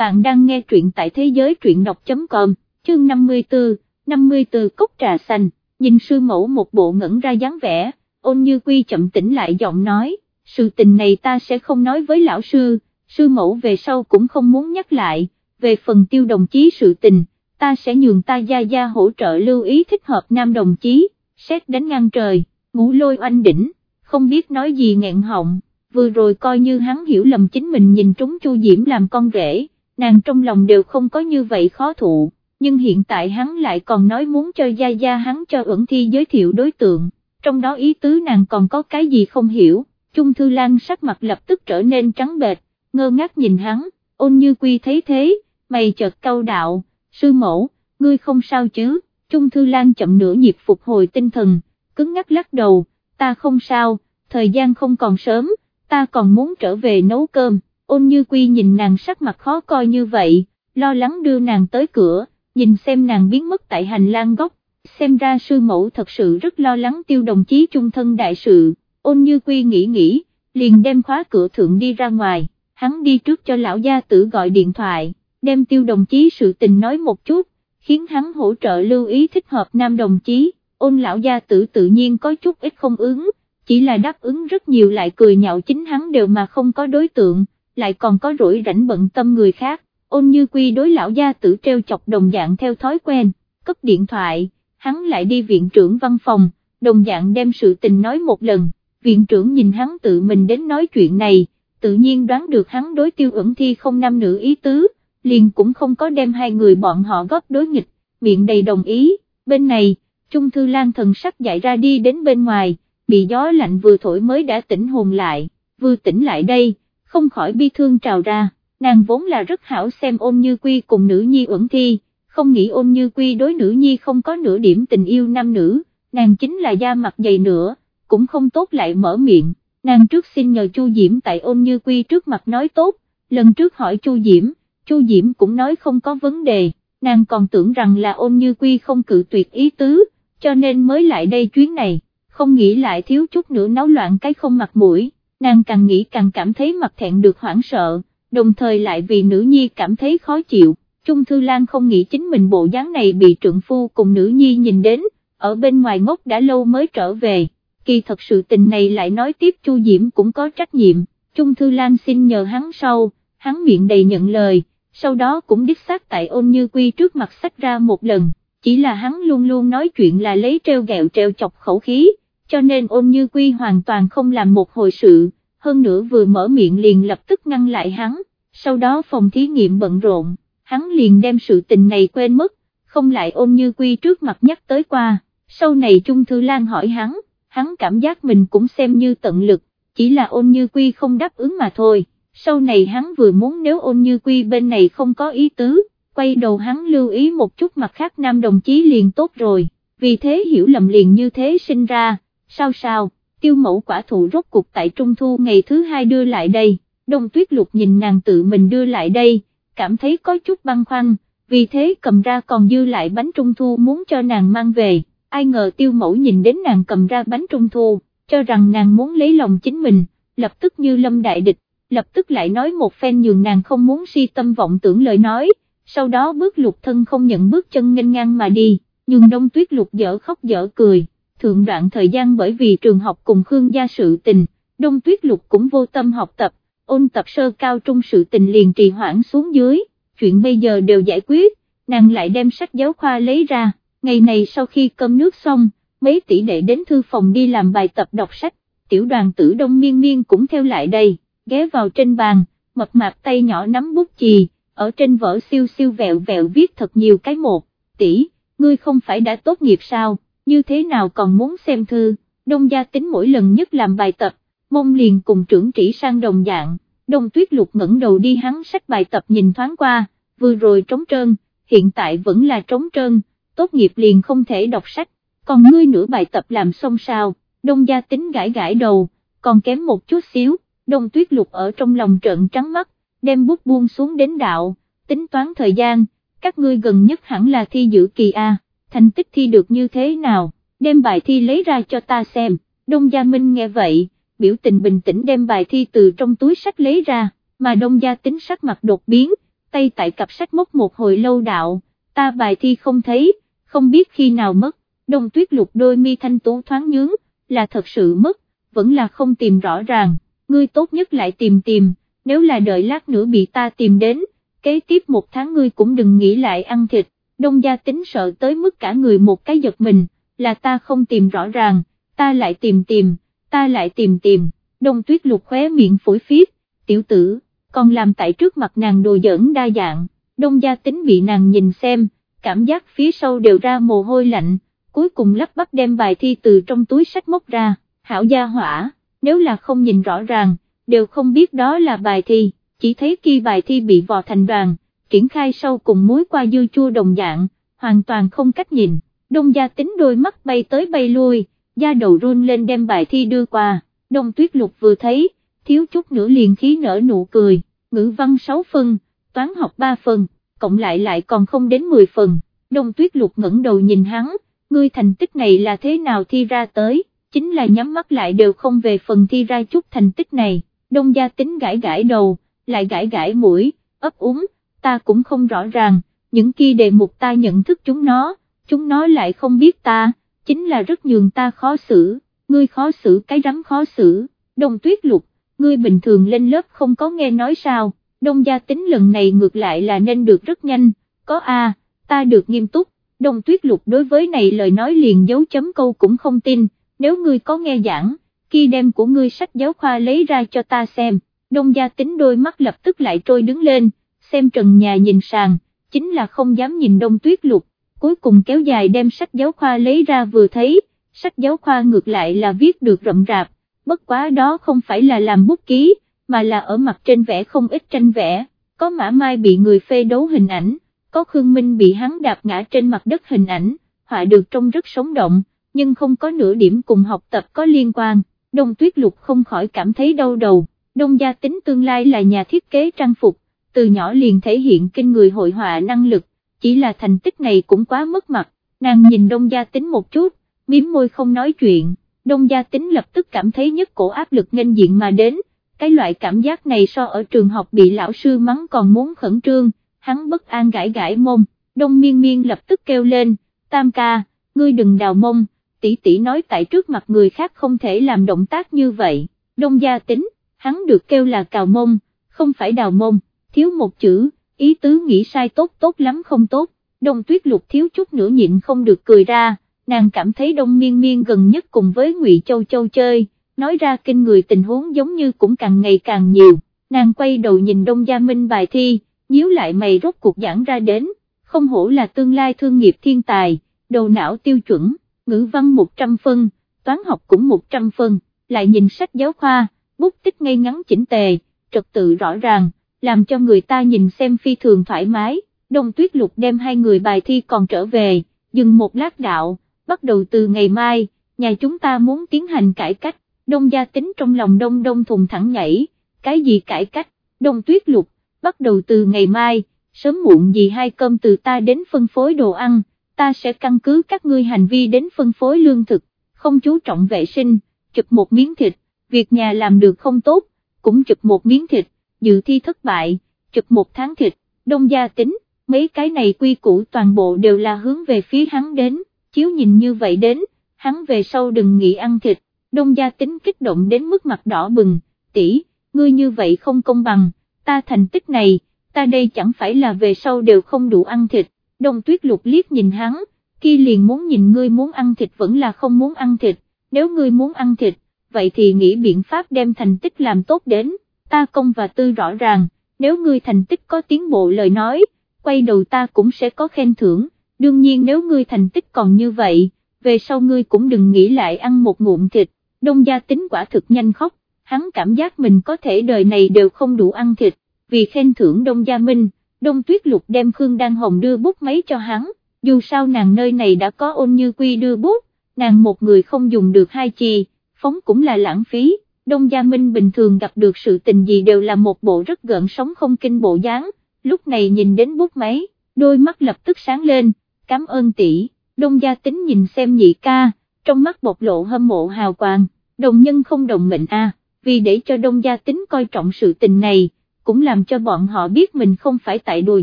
bạn đang nghe truyện tại thế giới truyện đọc.com, chương 54, 54 cốc trà xanh, nhìn sư mẫu một bộ ngẩn ra dáng vẻ, ôn như quy chậm tĩnh lại giọng nói, sự tình này ta sẽ không nói với lão sư, sư mẫu về sau cũng không muốn nhắc lại, về phần tiêu đồng chí sự tình, ta sẽ nhường ta gia gia hỗ trợ lưu ý thích hợp nam đồng chí, xét đánh ngang trời, ngũ lôi oanh đỉnh, không biết nói gì nghẹn họng, vừa rồi coi như hắn hiểu lầm chính mình nhìn trúng Chu Diễm làm con rể, nàng trong lòng đều không có như vậy khó thụ, nhưng hiện tại hắn lại còn nói muốn cho gia gia hắn cho ẩn thi giới thiệu đối tượng, trong đó ý tứ nàng còn có cái gì không hiểu, Trung Thư Lan sắc mặt lập tức trở nên trắng bệch, ngơ ngác nhìn hắn, ôn như quy thấy thế, mày chợt câu đạo, sư mẫu, ngươi không sao chứ, Trung Thư Lan chậm nửa nhịp phục hồi tinh thần, cứng ngắc lắc đầu, ta không sao, thời gian không còn sớm, ta còn muốn trở về nấu cơm, ôn như quy nhìn nàng sắc mặt khó coi như vậy, lo lắng đưa nàng tới cửa, nhìn xem nàng biến mất tại hành lang góc, xem ra sư mẫu thật sự rất lo lắng tiêu đồng chí trung thân đại sự, ôn như quy nghĩ nghĩ, liền đem khóa cửa thượng đi ra ngoài, hắn đi trước cho lão gia tử gọi điện thoại, đem tiêu đồng chí sự tình nói một chút, khiến hắn hỗ trợ lưu ý thích hợp nam đồng chí, ôn lão gia tử tự nhiên có chút ít không ứng, chỉ là đáp ứng rất nhiều lại cười nhạo chính hắn đều mà không có đối tượng, lại còn có rủi rảnh bận tâm người khác, ôn như quy đối lão gia tử treo chọc đồng dạng theo thói quen, cấp điện thoại, hắn lại đi viện trưởng văn phòng, đồng dạng đem sự tình nói một lần, viện trưởng nhìn hắn tự mình đến nói chuyện này, tự nhiên đoán được hắn đối tiêu ẩn thi không nam nữ ý tứ, liền cũng không có đem hai người bọn họ góp đối nghịch, miệng đầy đồng ý, bên này, Trung Thư Lan thần sắc dạy ra đi đến bên ngoài, bị gió lạnh vừa thổi mới đã tỉnh hồn lại, vừa tỉnh lại đây, không khỏi bi thương trào ra, nàng vốn là rất hảo xem ôn như quy cùng nữ nhi ẩn thi, không nghĩ ôn như quy đối nữ nhi không có nửa điểm tình yêu nam nữ, nàng chính là da mặt dày nữa, cũng không tốt lại mở miệng, nàng trước xin nhờ Chu Diễm tại ôn như quy trước mặt nói tốt, lần trước hỏi Chu Diễm, Chu Diễm cũng nói không có vấn đề, nàng còn tưởng rằng là ôn như quy không cự tuyệt ý tứ, cho nên mới lại đây chuyến này, không nghĩ lại thiếu chút nữa náo loạn cái không mặt mũi, nàng càng nghĩ càng cảm thấy mặt thẹn được hoảng sợ, đồng thời lại vì nữ nhi cảm thấy khó chịu, Trung Thư Lan không nghĩ chính mình bộ dáng này bị trượng phu cùng nữ nhi nhìn đến, ở bên ngoài ngốc đã lâu mới trở về, kỳ thật sự tình này lại nói tiếp Chu Diễm cũng có trách nhiệm, Trung Thư Lan xin nhờ hắn sau, hắn miệng đầy nhận lời, sau đó cũng đích xác tại ôn như quy trước mặt sách ra một lần, chỉ là hắn luôn luôn nói chuyện là lấy treo gẹo treo chọc khẩu khí, cho nên ôn như quy hoàn toàn không làm một hồi sự, hơn nữa vừa mở miệng liền lập tức ngăn lại hắn, sau đó phòng thí nghiệm bận rộn, hắn liền đem sự tình này quên mất, không lại ôn như quy trước mặt nhắc tới qua, sau này Trung Thư Lan hỏi hắn, hắn cảm giác mình cũng xem như tận lực, chỉ là ôn như quy không đáp ứng mà thôi, sau này hắn vừa muốn nếu ôn như quy bên này không có ý tứ, quay đầu hắn lưu ý một chút mặt khác nam đồng chí liền tốt rồi, vì thế hiểu lầm liền như thế sinh ra, sao sao, tiêu mẫu quả thụ rốt cục tại trung thu ngày thứ hai đưa lại đây, đông tuyết lục nhìn nàng tự mình đưa lại đây, cảm thấy có chút băn khoăn, vì thế cầm ra còn dư lại bánh trung thu muốn cho nàng mang về, ai ngờ tiêu mẫu nhìn đến nàng cầm ra bánh trung thu, cho rằng nàng muốn lấy lòng chính mình, lập tức như lâm đại địch, lập tức lại nói một phen nhường nàng không muốn si tâm vọng tưởng lời nói, sau đó bước lục thân không nhận bước chân nghênh ngang mà đi, nhưng đông tuyết lục dở khóc dở cười thượng đoạn thời gian bởi vì trường học cùng Khương gia sự tình, Đông Tuyết Lục cũng vô tâm học tập, ôn tập sơ cao trung sự tình liền trì hoãn xuống dưới, chuyện bây giờ đều giải quyết, nàng lại đem sách giáo khoa lấy ra, ngày này sau khi cơm nước xong, mấy tỷ đệ đến thư phòng đi làm bài tập đọc sách, tiểu đoàn tử đông miên miên cũng theo lại đây, ghé vào trên bàn, mập mạp tay nhỏ nắm bút chì, ở trên vở siêu siêu vẹo vẹo viết thật nhiều cái một, tỷ, ngươi không phải đã tốt nghiệp sao? Như thế nào còn muốn xem thư, đông gia tính mỗi lần nhất làm bài tập, mông liền cùng trưởng chỉ sang đồng dạng, đông tuyết lục ngẩng đầu đi hắn sách bài tập nhìn thoáng qua, vừa rồi trống trơn, hiện tại vẫn là trống trơn, tốt nghiệp liền không thể đọc sách, còn ngươi nửa bài tập làm xong sao, đông gia tính gãi gãi đầu, còn kém một chút xíu, đông tuyết lục ở trong lòng trận trắng mắt, đem bút buông xuống đến đạo, tính toán thời gian, các ngươi gần nhất hẳn là thi giữ kỳ A thành tích thi được như thế nào, đem bài thi lấy ra cho ta xem, Đông Gia Minh nghe vậy, biểu tình bình tĩnh đem bài thi từ trong túi sách lấy ra, mà Đông Gia tính sắc mặt đột biến, tay tại cặp sách móc một hồi lâu đạo, ta bài thi không thấy, không biết khi nào mất, đông tuyết lục đôi mi thanh tú thoáng nhướng, là thật sự mất, vẫn là không tìm rõ ràng, ngươi tốt nhất lại tìm tìm, nếu là đợi lát nữa bị ta tìm đến, kế tiếp một tháng ngươi cũng đừng nghĩ lại ăn thịt, đông gia tính sợ tới mức cả người một cái giật mình, là ta không tìm rõ ràng, ta lại tìm tìm, ta lại tìm tìm, đông tuyết lục khóe miệng phổi phiết, tiểu tử, còn làm tại trước mặt nàng đồ giỡn đa dạng, đông gia tính bị nàng nhìn xem, cảm giác phía sau đều ra mồ hôi lạnh, cuối cùng lắp bắp đem bài thi từ trong túi sách móc ra, hảo gia hỏa, nếu là không nhìn rõ ràng, đều không biết đó là bài thi, chỉ thấy khi bài thi bị vò thành đoàn, triển khai sau cùng muối qua dưa chua đồng dạng, hoàn toàn không cách nhìn, đông gia tính đôi mắt bay tới bay lui, da đầu run lên đem bài thi đưa qua, đông tuyết lục vừa thấy, thiếu chút nữa liền khí nở nụ cười, ngữ văn 6 phần, toán học 3 phần, cộng lại lại còn không đến 10 phần, đông tuyết lục ngẩng đầu nhìn hắn, ngươi thành tích này là thế nào thi ra tới, chính là nhắm mắt lại đều không về phần thi ra chút thành tích này, đông gia tính gãi gãi đầu, lại gãi gãi mũi, ấp úng, ta cũng không rõ ràng, những kia đề mục ta nhận thức chúng nó, chúng nó lại không biết ta, chính là rất nhường ta khó xử, ngươi khó xử cái rắm khó xử, đông tuyết lục, ngươi bình thường lên lớp không có nghe nói sao, đông gia tính lần này ngược lại là nên được rất nhanh, có a, ta được nghiêm túc, đông tuyết lục đối với này lời nói liền dấu chấm câu cũng không tin, nếu ngươi có nghe giảng, khi đem của ngươi sách giáo khoa lấy ra cho ta xem, đông gia tính đôi mắt lập tức lại trôi đứng lên, xem trần nhà nhìn sàn, chính là không dám nhìn đông tuyết lục, cuối cùng kéo dài đem sách giáo khoa lấy ra vừa thấy, sách giáo khoa ngược lại là viết được rậm rạp, bất quá đó không phải là làm bút ký, mà là ở mặt trên vẽ không ít tranh vẽ, có mã mai bị người phê đấu hình ảnh, có Khương Minh bị hắn đạp ngã trên mặt đất hình ảnh, họa được trông rất sống động, nhưng không có nửa điểm cùng học tập có liên quan, Đông Tuyết Lục không khỏi cảm thấy đau đầu, Đông Gia Tính tương lai là nhà thiết kế trang phục, từ nhỏ liền thể hiện kinh người hội họa năng lực, chỉ là thành tích này cũng quá mất mặt, nàng nhìn Đông Gia Tính một chút, miếm môi không nói chuyện, Đông Gia Tính lập tức cảm thấy nhất cổ áp lực nghênh diện mà đến, cái loại cảm giác này so ở trường học bị lão sư mắng còn muốn khẩn trương, hắn bất an gãi gãi mông, Đông Miên Miên lập tức kêu lên, Tam ca, ngươi đừng đào mông, tỷ tỷ nói tại trước mặt người khác không thể làm động tác như vậy, Đông Gia Tính, hắn được kêu là cào mông, không phải đào mông, thiếu một chữ, ý tứ nghĩ sai tốt tốt lắm không tốt, Đông Tuyết Lục thiếu chút nữa nhịn không được cười ra nàng cảm thấy đông miên miên gần nhất cùng với ngụy Châu Châu chơi, nói ra kinh người tình huống giống như cũng càng ngày càng nhiều, nàng quay đầu nhìn đông gia minh bài thi, nhíu lại mày rốt cuộc giảng ra đến, không hổ là tương lai thương nghiệp thiên tài, đầu não tiêu chuẩn, ngữ văn 100 phân, toán học cũng 100 phân, lại nhìn sách giáo khoa, bút tích ngay ngắn chỉnh tề, trật tự rõ ràng, làm cho người ta nhìn xem phi thường thoải mái, đông tuyết lục đem hai người bài thi còn trở về, dừng một lát đạo, bắt đầu từ ngày mai, nhà chúng ta muốn tiến hành cải cách, đông gia tính trong lòng đông đông thùng thẳng nhảy, cái gì cải cách, đông tuyết lục, bắt đầu từ ngày mai, sớm muộn gì hai cơm từ ta đến phân phối đồ ăn, ta sẽ căn cứ các ngươi hành vi đến phân phối lương thực, không chú trọng vệ sinh, chụp một miếng thịt, việc nhà làm được không tốt, cũng chụp một miếng thịt, dự thi thất bại, trực một tháng thịt, đông gia tính, mấy cái này quy củ toàn bộ đều là hướng về phía hắn đến chiếu nhìn như vậy đến, hắn về sau đừng nghĩ ăn thịt, đông gia tính kích động đến mức mặt đỏ bừng, tỷ, ngươi như vậy không công bằng, ta thành tích này, ta đây chẳng phải là về sau đều không đủ ăn thịt, đông tuyết lục liếc nhìn hắn, kia liền muốn nhìn ngươi muốn ăn thịt vẫn là không muốn ăn thịt, nếu ngươi muốn ăn thịt, vậy thì nghĩ biện pháp đem thành tích làm tốt đến, ta công và tư rõ ràng, nếu ngươi thành tích có tiến bộ lời nói, quay đầu ta cũng sẽ có khen thưởng. Đương nhiên nếu ngươi thành tích còn như vậy, về sau ngươi cũng đừng nghĩ lại ăn một ngụm thịt, đông gia tính quả thực nhanh khóc, hắn cảm giác mình có thể đời này đều không đủ ăn thịt, vì khen thưởng đông gia minh, đông tuyết lục đem Khương Đan Hồng đưa bút máy cho hắn, dù sao nàng nơi này đã có ôn như quy đưa bút, nàng một người không dùng được hai chi, phóng cũng là lãng phí. Đông Gia Minh bình thường gặp được sự tình gì đều là một bộ rất gợn sóng không kinh bộ dáng, lúc này nhìn đến bút máy, đôi mắt lập tức sáng lên, cảm ơn tỷ, đông gia tính nhìn xem nhị ca, trong mắt bộc lộ hâm mộ hào quang, đồng nhân không đồng mệnh a, vì để cho đông gia tính coi trọng sự tình này, cũng làm cho bọn họ biết mình không phải tại đùa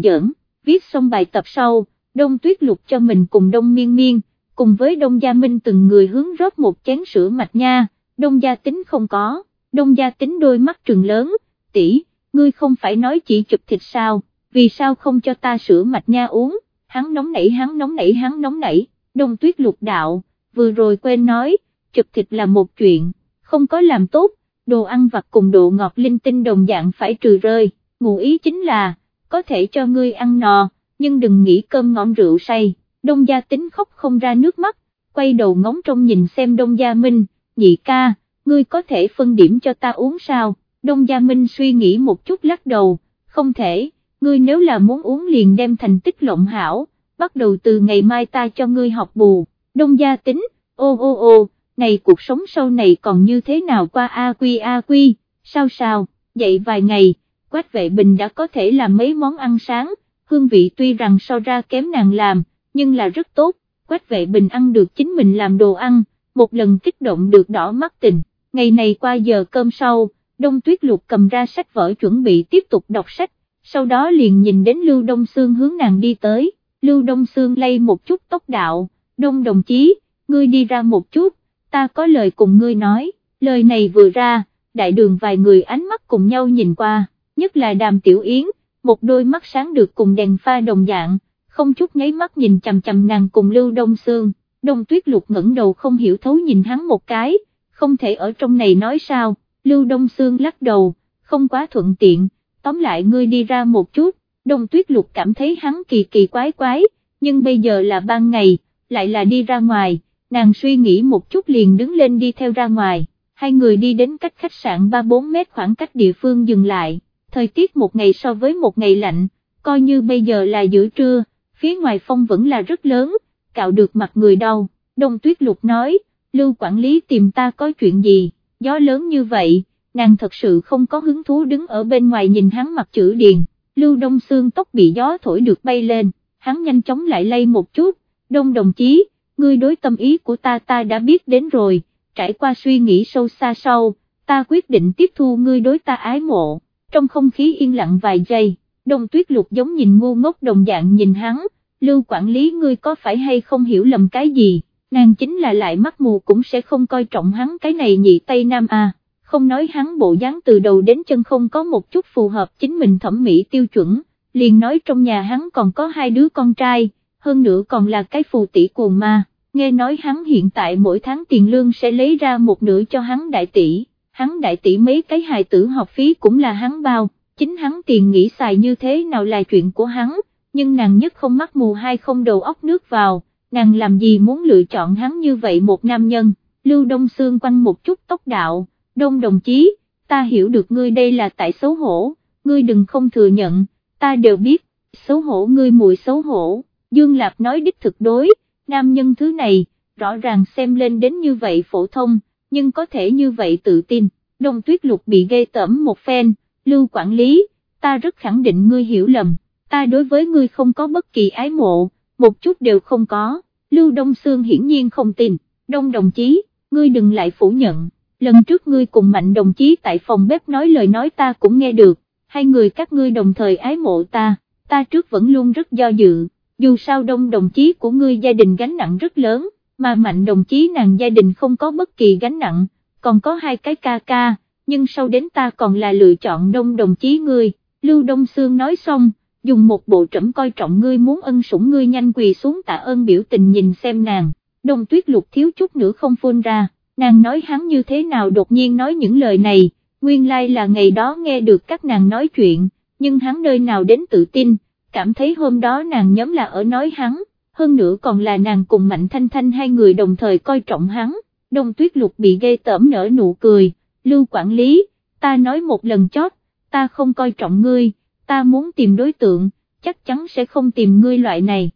giỡn, viết xong bài tập sau, đông tuyết lục cho mình cùng đông miên miên, cùng với đông gia minh từng người hướng rót một chén sữa mạch nha, đông gia tính không có, đông gia tính đôi mắt trừng lớn, tỷ, ngươi không phải nói chỉ chụp thịt sao, vì sao không cho ta sữa mạch nha uống, hắn nóng nảy hắn nóng nảy hắn nóng nảy, đông tuyết lục đạo, vừa rồi quên nói, chụp thịt là một chuyện, không có làm tốt, đồ ăn vặt cùng độ ngọt linh tinh đồng dạng phải trừ rơi, ngụ ý chính là, có thể cho ngươi ăn nò, nhưng đừng nghĩ cơm ngon rượu say, đông gia tính khóc không ra nước mắt, quay đầu ngóng trông nhìn xem đông gia minh, nhị ca, ngươi có thể phân điểm cho ta uống sao, đông gia minh suy nghĩ một chút lắc đầu, không thể, ngươi nếu là muốn uống liền đem thành tích lộng hảo, bắt đầu từ ngày mai ta cho ngươi học bù, đông gia tính, ô ô ô, này cuộc sống sau này còn như thế nào qua a quy a quy, sao sao, dậy vài ngày, quách vệ bình đã có thể làm mấy món ăn sáng, hương vị tuy rằng so ra kém nàng làm, nhưng là rất tốt, quách vệ bình ăn được chính mình làm đồ ăn, một lần kích động được đỏ mắt tình, ngày này qua giờ cơm sau, đông tuyết lục cầm ra sách vở chuẩn bị tiếp tục đọc sách, sau đó liền nhìn đến Lưu Đông Sương hướng nàng đi tới, Lưu Đông Sương lay một chút tốc đạo, Đông đồng chí, ngươi đi ra một chút, ta có lời cùng ngươi nói, lời này vừa ra, đại đường vài người ánh mắt cùng nhau nhìn qua, nhất là đàm tiểu yến, một đôi mắt sáng được cùng đèn pha đồng dạng, không chút nháy mắt nhìn chằm chằm nàng cùng Lưu Đông Sương, Đông Tuyết Lục ngẩng đầu không hiểu thấu nhìn hắn một cái, không thể ở trong này nói sao, Lưu Đông Sương lắc đầu, không quá thuận tiện, tóm lại ngươi đi ra một chút, Đông Tuyết Lục cảm thấy hắn kỳ kỳ quái quái, nhưng bây giờ là ban ngày, lại là đi ra ngoài, nàng suy nghĩ một chút liền đứng lên đi theo ra ngoài, hai người đi đến cách khách sạn 3-4 mét khoảng cách địa phương dừng lại, thời tiết một ngày so với một ngày lạnh, coi như bây giờ là giữa trưa, phía ngoài phong vẫn là rất lớn, cạo được mặt người đau, Đông Tuyết Lục nói, Lưu quản lý tìm ta có chuyện gì, gió lớn như vậy, nàng thật sự không có hứng thú đứng ở bên ngoài nhìn hắn mặt chữ điền, Lưu Đông Sương tóc bị gió thổi được bay lên, hắn nhanh chóng lại lay một chút, Đông đồng chí, ngươi đối tâm ý của ta ta đã biết đến rồi, trải qua suy nghĩ sâu xa sau, ta quyết định tiếp thu ngươi đối ta ái mộ, trong không khí yên lặng vài giây, đông tuyết lục giống nhìn ngu ngốc đồng dạng nhìn hắn, lưu quản lý ngươi có phải hay không hiểu lầm cái gì, nàng chính là lại mắt mù cũng sẽ không coi trọng hắn cái này nhị Tây Nam à, không nói hắn bộ dáng từ đầu đến chân không có một chút phù hợp chính mình thẩm mỹ tiêu chuẩn, liền nói trong nhà hắn còn có hai đứa con trai, hơn nữa còn là cái phù tỷ cuồng ma, nghe nói hắn hiện tại mỗi tháng tiền lương sẽ lấy ra một nửa cho hắn đại tỷ, hắn đại tỷ mấy cái hài tử học phí cũng là hắn bao, chính hắn tiền nghĩ xài như thế nào là chuyện của hắn, nhưng nàng nhất không mắt mù hai không đầu óc nước vào, nàng làm gì muốn lựa chọn hắn như vậy một nam nhân, Lưu Đông Sương quanh một chút tốc đạo, Đông đồng chí, ta hiểu được ngươi đây là tại xấu hổ, ngươi đừng không thừa nhận, ta đều biết, xấu hổ ngươi mùi xấu hổ. Dương Lạp nói đích thực đối, nam nhân thứ này, rõ ràng xem lên đến như vậy phổ thông, nhưng có thể như vậy tự tin, đông tuyết lục bị gây tẩm một phen, lưu quản lý, ta rất khẳng định ngươi hiểu lầm, ta đối với ngươi không có bất kỳ ái mộ, một chút đều không có, lưu đông Sương hiển nhiên không tin, đông đồng chí, ngươi đừng lại phủ nhận, lần trước ngươi cùng mạnh đồng chí tại phòng bếp nói lời nói ta cũng nghe được, hai người các ngươi đồng thời ái mộ ta, ta trước vẫn luôn rất do dự. Dù sao đông đồng chí của ngươi gia đình gánh nặng rất lớn, mà mạnh đồng chí nàng gia đình không có bất kỳ gánh nặng, còn có hai cái ca ca, nhưng sau đến ta còn là lựa chọn đông đồng chí ngươi, Lưu Đông Sương nói xong, dùng một bộ trẫm coi trọng ngươi muốn ân sủng ngươi nhanh quỳ xuống tạ ơn biểu tình nhìn xem nàng, đông tuyết lục thiếu chút nữa không phun ra, nàng nói hắn như thế nào đột nhiên nói những lời này, nguyên lai là ngày đó nghe được các nàng nói chuyện, nhưng hắn nơi nào đến tự tin. Cảm thấy hôm đó nàng nhóm là ở nói hắn, hơn nữa còn là nàng cùng Mạnh Thanh Thanh hai người đồng thời coi trọng hắn, đông tuyết lục bị ghê tởm nở nụ cười, lưu quản lý, ta nói một lần chót, ta không coi trọng ngươi, ta muốn tìm đối tượng, chắc chắn sẽ không tìm ngươi loại này.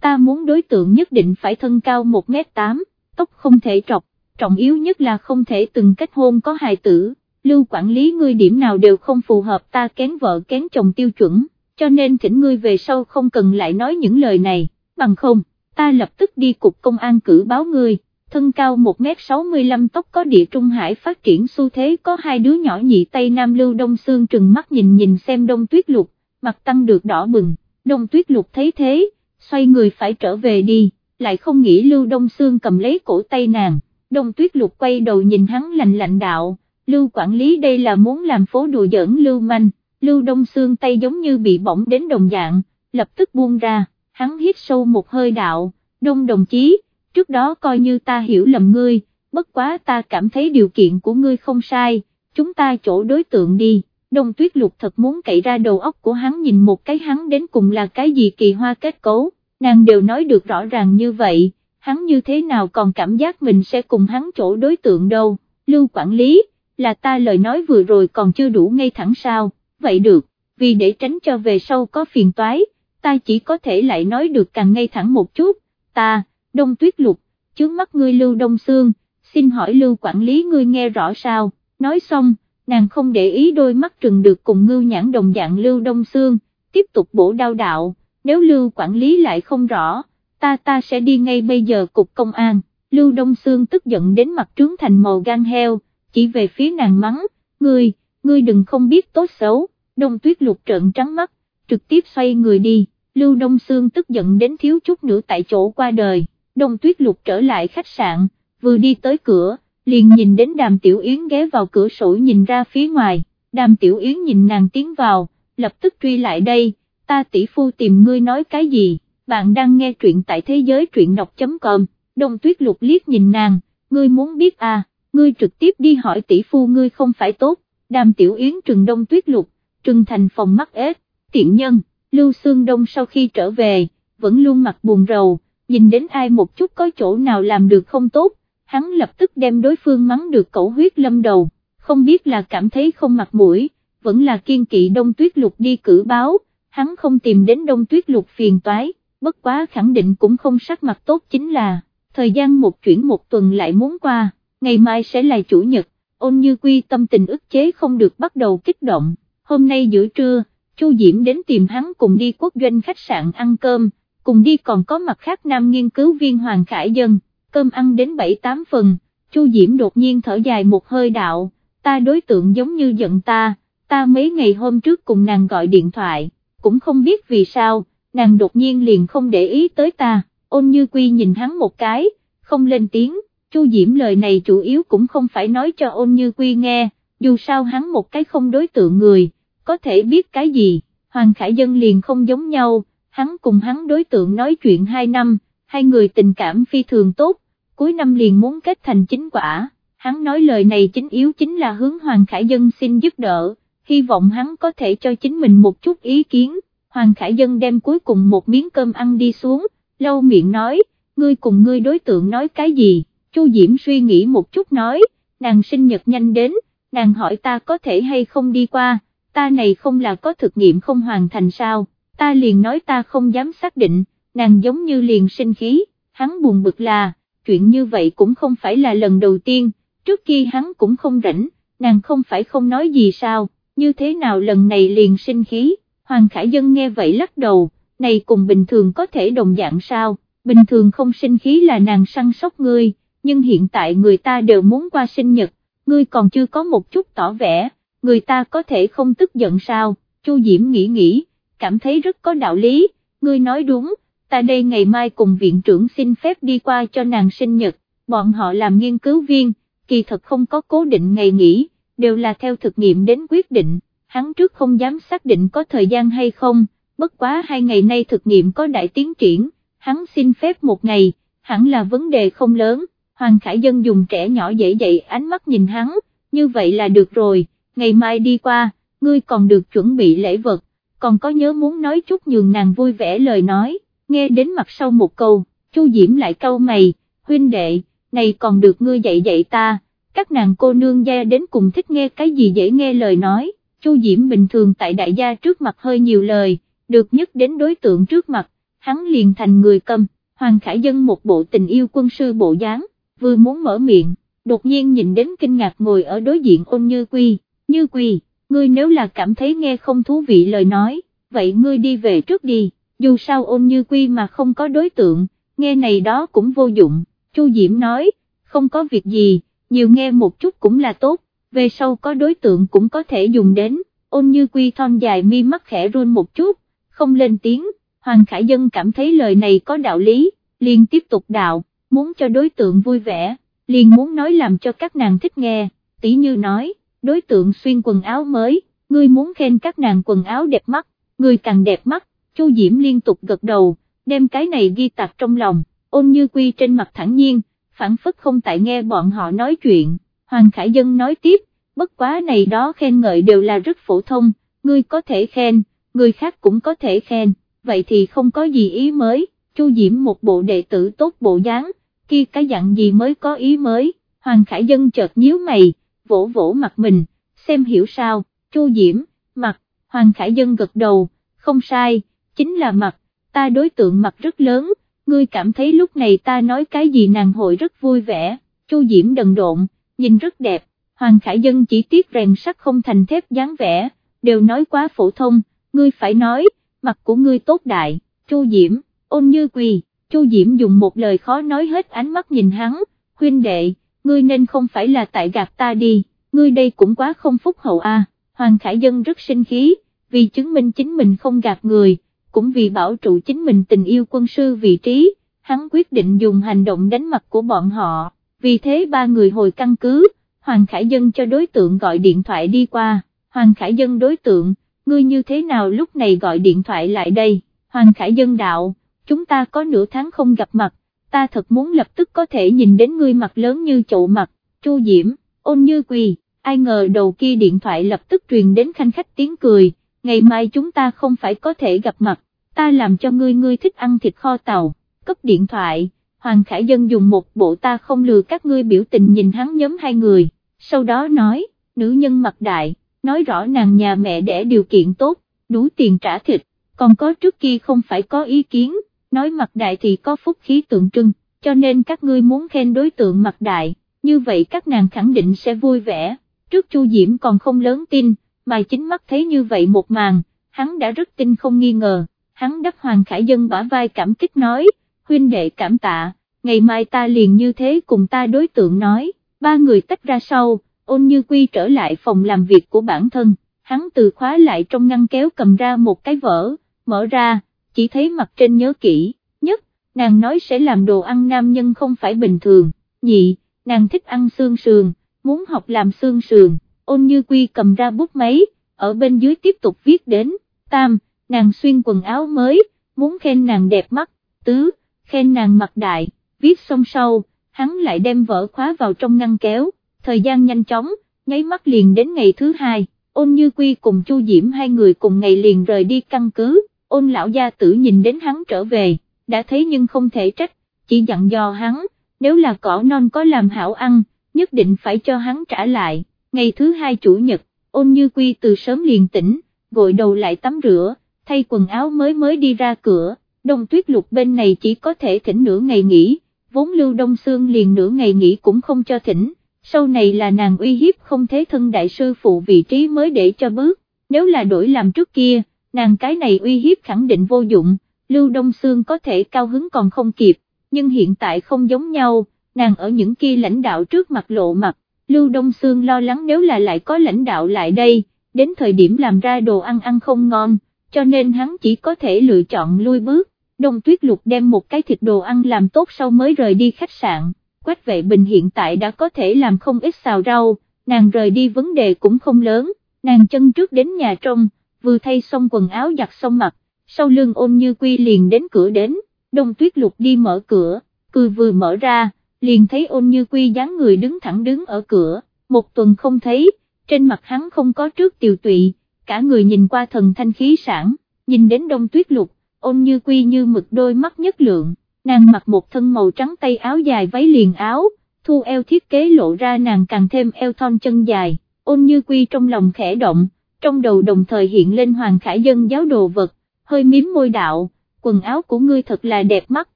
Ta muốn đối tượng nhất định phải thân cao 1m8, tóc không thể trọc, trọng yếu nhất là không thể từng kết hôn có hài tử, lưu quản lý ngươi điểm nào đều không phù hợp ta kén vợ kén chồng tiêu chuẩn cho nên thỉnh ngươi về sau không cần lại nói những lời này, bằng không, ta lập tức đi cục công an cử báo ngươi, thân cao 1m65 tóc có địa trung hải phát triển xu thế có hai đứa nhỏ nhị Tây Nam Lưu Đông Sương trừng mắt nhìn nhìn xem đông tuyết lục, mặt tăng được đỏ bừng, đông tuyết lục thấy thế, xoay người phải trở về đi, lại không nghĩ Lưu Đông Sương cầm lấy cổ tay nàng, đông tuyết lục quay đầu nhìn hắn lạnh lạnh đạo, Lưu quản lý đây là muốn làm phố đùa giỡn Lưu manh, Lưu Đông Sương tay giống như bị bỏng đến đồng dạng, lập tức buông ra, hắn hít sâu một hơi đạo, đông đồng chí, trước đó coi như ta hiểu lầm ngươi, bất quá ta cảm thấy điều kiện của ngươi không sai, chúng ta chỗ đối tượng đi. Đông tuyết lục thật muốn cậy ra đầu óc của hắn nhìn một cái hắn đến cùng là cái gì kỳ hoa kết cấu, nàng đều nói được rõ ràng như vậy, hắn như thế nào còn cảm giác mình sẽ cùng hắn chỗ đối tượng đâu, lưu quản lý, là ta lời nói vừa rồi còn chưa đủ ngay thẳng sao, vậy được, vì để tránh cho về sau có phiền toái, ta chỉ có thể lại nói được càng ngay thẳng một chút, ta, đông tuyết lục, chướng mắt ngươi lưu đông xương, xin hỏi lưu quản lý ngươi nghe rõ sao, nói xong, nàng không để ý đôi mắt trừng được cùng ngưu nhãn đồng dạng lưu đông xương, tiếp tục bổ đao đạo, nếu lưu quản lý lại không rõ, ta ta sẽ đi ngay bây giờ cục công an, lưu đông xương tức giận đến mặt trướng thành màu gan heo, chỉ về phía nàng mắng, ngươi, ngươi đừng không biết tốt xấu, đông tuyết lục trợn trắng mắt, trực tiếp xoay người đi, lưu đông xương tức giận đến thiếu chút nữa tại chỗ qua đời đông tuyết lục trở lại khách sạn, vừa đi tới cửa, liền nhìn đến đàm tiểu yến ghé vào cửa sổ nhìn ra phía ngoài, đàm tiểu yến nhìn nàng tiến vào, lập tức truy lại đây, ta tỷ phu tìm ngươi nói cái gì, bạn đang nghe truyện tại thế giới truyện đọc.com, đông tuyết lục liếc nhìn nàng, ngươi muốn biết à, ngươi trực tiếp đi hỏi tỷ phu ngươi không phải tốt, đàm tiểu yến trừng đông tuyết lục, trừng thành phòng mắt ếch, tiện nhân, lưu xương đông sau khi trở về, vẫn luôn mặt buồn rầu nhìn đến ai một chút có chỗ nào làm được không tốt, hắn lập tức đem đối phương mắng được cẩu huyết lâm đầu, không biết là cảm thấy không mặt mũi, vẫn là kiên kỵ đông tuyết lục đi cử báo, hắn không tìm đến đông tuyết lục phiền toái, bất quá khẳng định cũng không sắc mặt tốt chính là, thời gian một chuyển một tuần lại muốn qua, ngày mai sẽ là chủ nhật, ôn như quy tâm tình ức chế không được bắt đầu kích động, hôm nay giữa trưa, Chu Diễm đến tìm hắn cùng đi quốc doanh khách sạn ăn cơm, cùng đi còn có mặt khác nam nghiên cứu viên Hoàng Khải Dân, cơm ăn đến 7-8 phần, Chu Diễm đột nhiên thở dài một hơi đạo, ta đối tượng giống như giận ta, ta mấy ngày hôm trước cùng nàng gọi điện thoại, cũng không biết vì sao, nàng đột nhiên liền không để ý tới ta, ôn như quy nhìn hắn một cái, không lên tiếng, Chu Diễm lời này chủ yếu cũng không phải nói cho ôn như quy nghe, dù sao hắn một cái không đối tượng người, có thể biết cái gì, Hoàng Khải Dân liền không giống nhau hắn cùng hắn đối tượng nói chuyện 2 năm, hai người tình cảm phi thường tốt, cuối năm liền muốn kết thành chính quả, hắn nói lời này chính yếu chính là hướng Hoàng Khải Dân xin giúp đỡ, hy vọng hắn có thể cho chính mình một chút ý kiến, Hoàng Khải Dân đem cuối cùng một miếng cơm ăn đi xuống, lâu miệng nói, ngươi cùng ngươi đối tượng nói cái gì, Chu Diễm suy nghĩ một chút nói, nàng sinh nhật nhanh đến, nàng hỏi ta có thể hay không đi qua, ta này không là có thực nghiệm không hoàn thành sao? Ta liền nói ta không dám xác định, nàng giống như liền sinh khí, hắn buồn bực là, chuyện như vậy cũng không phải là lần đầu tiên, trước kia hắn cũng không rảnh, nàng không phải không nói gì sao, như thế nào lần này liền sinh khí, Hoàng Khải Dân nghe vậy lắc đầu, này cùng bình thường có thể đồng dạng sao, bình thường không sinh khí là nàng săn sóc ngươi, nhưng hiện tại người ta đều muốn qua sinh nhật, ngươi còn chưa có một chút tỏ vẻ, người ta có thể không tức giận sao, Chu Diễm nghĩ nghĩ, cảm thấy rất có đạo lý, ngươi nói đúng, ta đây ngày mai cùng viện trưởng xin phép đi qua cho nàng sinh nhật, bọn họ làm nghiên cứu viên, kỳ thật không có cố định ngày nghỉ, đều là theo thực nghiệm đến quyết định, hắn trước không dám xác định có thời gian hay không, bất quá hai ngày nay thực nghiệm có đại tiến triển, hắn xin phép một ngày, hẳn là vấn đề không lớn, Hoàng Khải Dân dùng trẻ nhỏ dễ dậy ánh mắt nhìn hắn, như vậy là được rồi, ngày mai đi qua, ngươi còn được chuẩn bị lễ vật, còn có nhớ muốn nói chút nhường nàng vui vẻ lời nói, nghe đến mặt sau một câu, Chu Diễm lại câu mày, huynh đệ, này còn được ngươi dạy dạy ta, các nàng cô nương gia đến cùng thích nghe cái gì dễ nghe lời nói, Chu Diễm bình thường tại đại gia trước mặt hơi nhiều lời, được nhất đến đối tượng trước mặt, hắn liền thành người câm, Hoàng Khải Dân một bộ tình yêu quân sư bộ dáng, vừa muốn mở miệng, đột nhiên nhìn đến kinh ngạc ngồi ở đối diện ôn như quy, như quy ngươi nếu là cảm thấy nghe không thú vị lời nói, vậy ngươi đi về trước đi, dù sao ôn như quy mà không có đối tượng, nghe này đó cũng vô dụng, Chu Diễm nói, không có việc gì, nhiều nghe một chút cũng là tốt, về sau có đối tượng cũng có thể dùng đến, ôn như quy thon dài mi mắt khẽ run một chút, không lên tiếng, Hoàng Khải Dân cảm thấy lời này có đạo lý, liền tiếp tục đạo, muốn cho đối tượng vui vẻ, liền muốn nói làm cho các nàng thích nghe, tỷ như nói, đối tượng xuyên quần áo mới, ngươi muốn khen các nàng quần áo đẹp mắt, ngươi càng đẹp mắt, Chu Diễm liên tục gật đầu, đem cái này ghi tạc trong lòng, ôn như quy trên mặt thẳng nhiên, phản phất không tại nghe bọn họ nói chuyện, Hoàng Khải Dân nói tiếp, bất quá này đó khen ngợi đều là rất phổ thông, ngươi có thể khen, người khác cũng có thể khen, vậy thì không có gì ý mới, Chu Diễm một bộ đệ tử tốt bộ dáng, kia cái dạng gì mới có ý mới, Hoàng Khải Dân chợt nhíu mày, vỗ vỗ mặt mình, xem hiểu sao, Chu Diễm, mặt, Hoàng Khải Dân gật đầu, không sai, chính là mặt, ta đối tượng mặt rất lớn, ngươi cảm thấy lúc này ta nói cái gì nàng hội rất vui vẻ, Chu Diễm đần độn, nhìn rất đẹp, Hoàng Khải Dân chỉ tiếc rèn sắt không thành thép dáng vẻ, đều nói quá phổ thông, ngươi phải nói, mặt của ngươi tốt đại, Chu Diễm, ôn như quỳ, Chu Diễm dùng một lời khó nói hết ánh mắt nhìn hắn, huynh đệ, ngươi nên không phải là tại gạt ta đi, ngươi đây cũng quá không phúc hậu a. Hoàng Khải Dân rất sinh khí, vì chứng minh chính mình không gạt người, cũng vì bảo trụ chính mình tình yêu quân sư vị trí, hắn quyết định dùng hành động đánh mặt của bọn họ, vì thế ba người hồi căn cứ, Hoàng Khải Dân cho đối tượng gọi điện thoại đi qua, Hoàng Khải Dân đối tượng, ngươi như thế nào lúc này gọi điện thoại lại đây, Hoàng Khải Dân đạo, chúng ta có nửa tháng không gặp mặt, ta thật muốn lập tức có thể nhìn đến ngươi mặt lớn như chậu mặt, Chu Diễm, ôn như quỳ, ai ngờ đầu kia điện thoại lập tức truyền đến khanh khách tiếng cười, ngày mai chúng ta không phải có thể gặp mặt, ta làm cho ngươi ngươi thích ăn thịt kho tàu, cấp điện thoại, Hoàng Khải Dân dùng một bộ ta không lừa các ngươi biểu tình nhìn hắn nhóm hai người, sau đó nói, nữ nhân mặt đại, nói rõ nàng nhà mẹ đẻ điều kiện tốt, đủ tiền trả thịt, còn có trước kia không phải có ý kiến, nói mặt đại thì có phúc khí tượng trưng, cho nên các ngươi muốn khen đối tượng mặt đại, như vậy các nàng khẳng định sẽ vui vẻ, trước Chu Diễm còn không lớn tin, mà chính mắt thấy như vậy một màn, hắn đã rất tin không nghi ngờ, hắn đắp Hoàng Khải Dân bả vai cảm kích nói, huynh đệ cảm tạ, ngày mai ta liền như thế cùng ta đối tượng nói, ba người tách ra sau, ôn như quy trở lại phòng làm việc của bản thân, hắn từ khóa lại trong ngăn kéo cầm ra một cái vở, mở ra, chỉ thấy mặt trên nhớ kỹ, nhất, nàng nói sẽ làm đồ ăn nam nhân không phải bình thường, nhị, nàng thích ăn xương sườn, muốn học làm xương sườn, ôn như quy cầm ra bút máy, ở bên dưới tiếp tục viết đến, tam, nàng xuyên quần áo mới, muốn khen nàng đẹp mắt, tứ, khen nàng mặt đại, viết xong sau, hắn lại đem vở khóa vào trong ngăn kéo, thời gian nhanh chóng, nháy mắt liền đến ngày thứ hai, ôn như quy cùng Chu Diễm hai người cùng ngày liền rời đi căn cứ, ôn lão gia tử nhìn đến hắn trở về, đã thấy nhưng không thể trách, chỉ dặn dò hắn, nếu là cỏ non có làm hảo ăn, nhất định phải cho hắn trả lại, ngày thứ hai chủ nhật, ôn như quy từ sớm liền tỉnh, gội đầu lại tắm rửa, thay quần áo mới mới đi ra cửa, đông tuyết lục bên này chỉ có thể thỉnh nửa ngày nghỉ, vốn lưu đông xương liền nửa ngày nghỉ cũng không cho thỉnh, sau này là nàng uy hiếp không thế thân đại sư phụ vị trí mới để cho bước, nếu là đổi làm trước kia, nàng cái này uy hiếp khẳng định vô dụng, lưu đông xương có thể cao hứng còn không kịp, nhưng hiện tại không giống nhau, nàng ở những kia lãnh đạo trước mặt lộ mặt, lưu đông xương lo lắng nếu là lại có lãnh đạo lại đây, đến thời điểm làm ra đồ ăn ăn không ngon, cho nên hắn chỉ có thể lựa chọn lui bước, đông tuyết lục đem một cái thịt đồ ăn làm tốt sau mới rời đi khách sạn Quách vệ bình hiện tại đã có thể làm không ít xào rau, nàng rời đi vấn đề cũng không lớn, nàng chân trước đến nhà trong, vừa thay xong quần áo giặt xong mặt, sau lưng ôn như quy liền đến cửa đến, đông tuyết lục đi mở cửa, cười vừa mở ra, liền thấy ôn như quy dáng người đứng thẳng đứng ở cửa, một tuần không thấy, trên mặt hắn không có trước tiều tụy, cả người nhìn qua thần thanh khí sản, nhìn đến đông tuyết lục, ôn như quy như mực đôi mắt nhất lượng nàng mặc một thân màu trắng tay áo dài váy liền áo, thu eo thiết kế lộ ra nàng càng thêm eo thon chân dài, ôn như quy trong lòng khẽ động, trong đầu đồng thời hiện lên hoàng khải dân giáo đồ vật, hơi miếm môi đạo, quần áo của ngươi thật là đẹp mắt,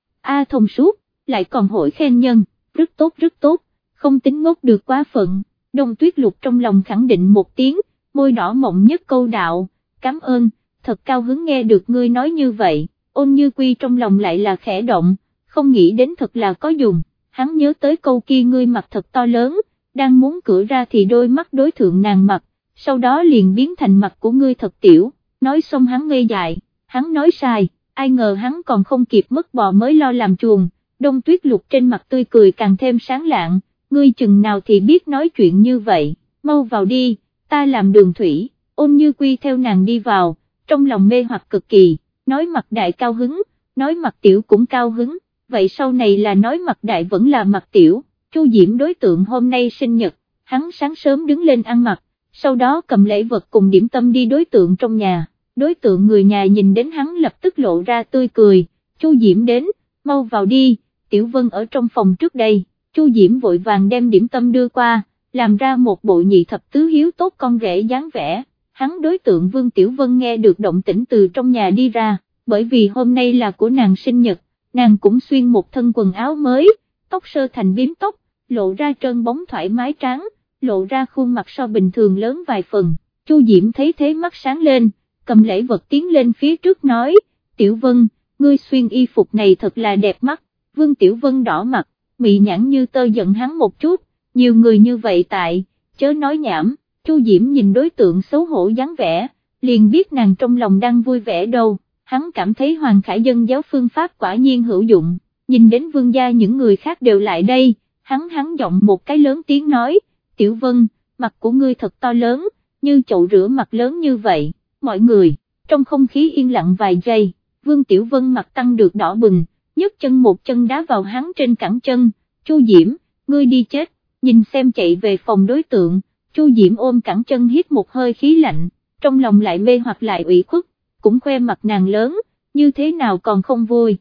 a thông suốt, lại còn hội khen nhân, rất tốt rất tốt, không tính ngốc được quá phận, đông tuyết lục trong lòng khẳng định một tiếng, môi đỏ mộng nhất câu đạo, cảm ơn, thật cao hứng nghe được ngươi nói như vậy. Ôn như quy trong lòng lại là khẽ động, không nghĩ đến thật là có dùng, hắn nhớ tới câu kia ngươi mặt thật to lớn, đang muốn cửa ra thì đôi mắt đối thượng nàng mặt, sau đó liền biến thành mặt của ngươi thật tiểu, nói xong hắn ngây dại, hắn nói sai, ai ngờ hắn còn không kịp mất bò mới lo làm chuồng, đông tuyết lục trên mặt tươi cười càng thêm sáng lạng, ngươi chừng nào thì biết nói chuyện như vậy, mau vào đi, ta làm đường thủy, ôn như quy theo nàng đi vào, trong lòng mê hoặc cực kỳ, nói mặt đại cao hứng, nói mặt tiểu cũng cao hứng, vậy sau này là nói mặt đại vẫn là mặt tiểu, Chu Diễm đối tượng hôm nay sinh nhật, hắn sáng sớm đứng lên ăn mặc, sau đó cầm lễ vật cùng điểm tâm đi đối tượng trong nhà, đối tượng người nhà nhìn đến hắn lập tức lộ ra tươi cười, Chu Diễm đến, mau vào đi, Tiểu Vân ở trong phòng trước đây, Chu Diễm vội vàng đem điểm tâm đưa qua, làm ra một bộ nhị thập tứ hiếu tốt con rể dáng vẻ, hắn đối tượng Vương Tiểu Vân nghe được động tĩnh từ trong nhà đi ra, bởi vì hôm nay là của nàng sinh nhật, nàng cũng xuyên một thân quần áo mới, tóc sơ thành biếm tóc, lộ ra trơn bóng thoải mái trắng, lộ ra khuôn mặt so bình thường lớn vài phần, Chu Diễm thấy thế mắt sáng lên, cầm lễ vật tiến lên phía trước nói, Tiểu Vân, ngươi xuyên y phục này thật là đẹp mắt, Vương Tiểu Vân đỏ mặt, mị nhãn như tơ giận hắn một chút, nhiều người như vậy tại, chớ nói nhảm, Chu Diễm nhìn đối tượng xấu hổ dáng vẻ, liền biết nàng trong lòng đang vui vẻ đâu, hắn cảm thấy Hoàng Khải Dân giáo phương pháp quả nhiên hữu dụng, nhìn đến vương gia những người khác đều lại đây, hắn hắn giọng một cái lớn tiếng nói, Tiểu Vân, mặt của ngươi thật to lớn, như chậu rửa mặt lớn như vậy, mọi người, trong không khí yên lặng vài giây, Vương Tiểu Vân mặt tăng được đỏ bừng, nhấc chân một chân đá vào hắn trên cẳng chân, Chu Diễm, ngươi đi chết, nhìn xem chạy về phòng đối tượng, Chu Diễm ôm cẳng chân hít một hơi khí lạnh, trong lòng lại mê hoặc lại ủy khuất, cũng khoe mặt nàng lớn, như thế nào còn không vui.